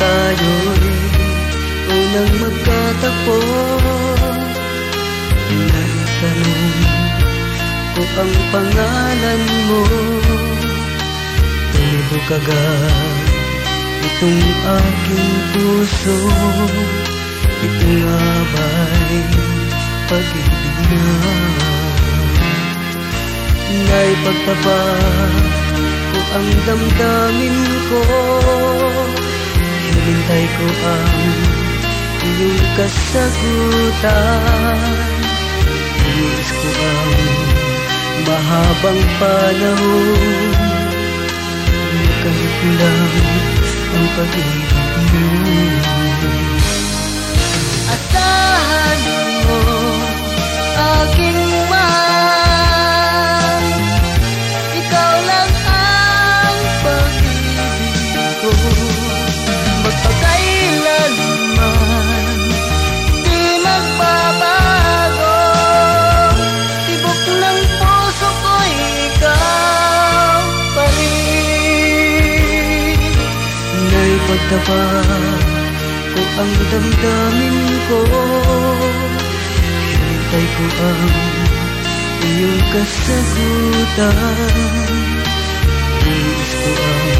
tayo'y unang magkatagpo Naitanong ko ang pangalan mo. Tulo kagad itong aking puso Ito nga ba'y pag-ibig na? Naipagtabas ko ang damdamin ko Hinintay ko ang iyong kasagutan. Inis ko ang mahabang panahon. Nakamit lang ang pag-ibig mo. Asahan Naipagtapat ko ang damdamin ko Hintay ko ang iyong kasagutan. Iis ko ang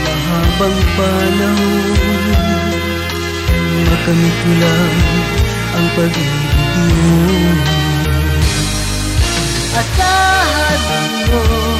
mahabang panahon Makamit ko lang ang pag-ibig mo. Asahan mo